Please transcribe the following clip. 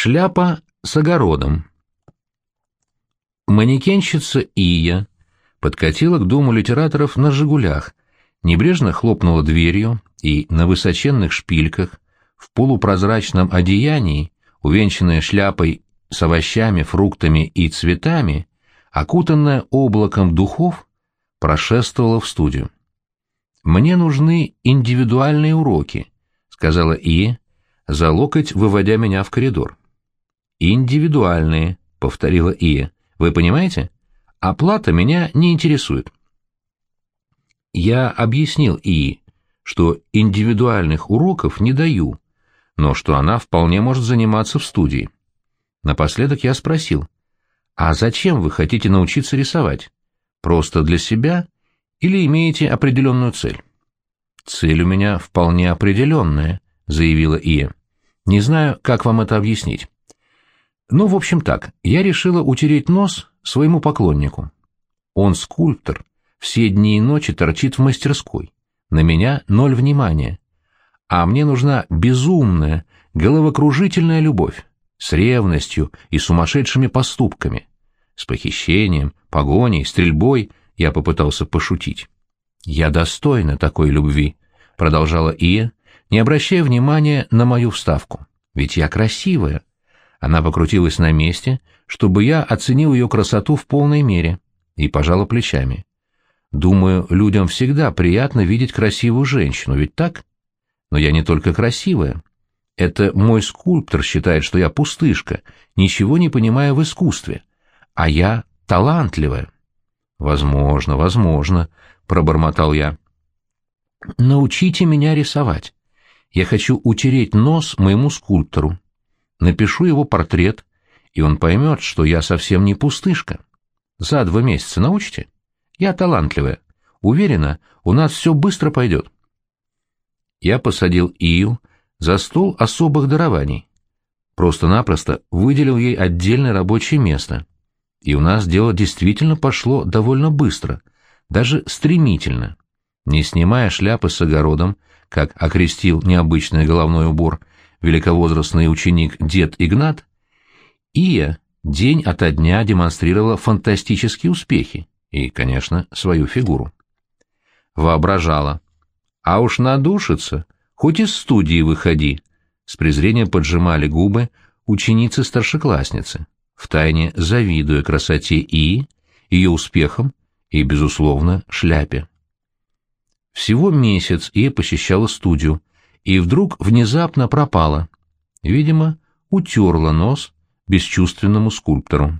Шляпа с огородом. Манекенщица Ия подкатила к дому литераторов на «Жигулях», небрежно хлопнула дверью и на высоченных шпильках, в полупрозрачном одеянии, увенчанная шляпой с овощами, фруктами и цветами, окутанная облаком духов, прошествовала в студию. «Мне нужны индивидуальные уроки», — сказала Ия, за локоть выводя меня в коридор. «Индивидуальные», — повторила Ия. «Вы понимаете? Оплата меня не интересует». Я объяснил Ии, что индивидуальных уроков не даю, но что она вполне может заниматься в студии. Напоследок я спросил, «А зачем вы хотите научиться рисовать? Просто для себя или имеете определенную цель?» «Цель у меня вполне определенная», — заявила Ия. «Не знаю, как вам это объяснить. Ну, в общем так, я решила утереть нос своему поклоннику. Он скульптор, все дни и ночи торчит в мастерской. На меня ноль внимания. А мне нужна безумная, головокружительная любовь, с ревностью и сумасшедшими поступками. С похищением, погоней, стрельбой я попытался пошутить. «Я достойна такой любви», — продолжала Ия, не обращая внимания на мою вставку. «Ведь я красивая, она покрутилась на месте, чтобы я оценил ее красоту в полной мере, и пожала плечами. Думаю, людям всегда приятно видеть красивую женщину, ведь так? Но я не только красивая. Это мой скульптор считает, что я пустышка, ничего не понимая в искусстве, а я талантливая. Возможно, возможно, пробормотал я. Научите меня рисовать. Я хочу утереть нос моему скульптору напишу его портрет, и он поймет, что я совсем не пустышка. За два месяца научите? Я талантливая. Уверена, у нас все быстро пойдет. Я посадил Ию за стол особых дарований. Просто-напросто выделил ей отдельное рабочее место. И у нас дело действительно пошло довольно быстро, даже стремительно. Не снимая шляпы с огородом, как окрестил необычный головной убор, великовозрастный ученик дед Игнат, Ия день ото дня демонстрировала фантастические успехи и, конечно, свою фигуру. Воображала. А уж надушится, хоть из студии выходи, с презрением поджимали губы ученицы-старшеклассницы, втайне завидуя красоте Ии, ее успехам и, безусловно, шляпе. Всего месяц Ия посещала студию, и вдруг внезапно пропала. Видимо, утерла нос бесчувственному скульптору.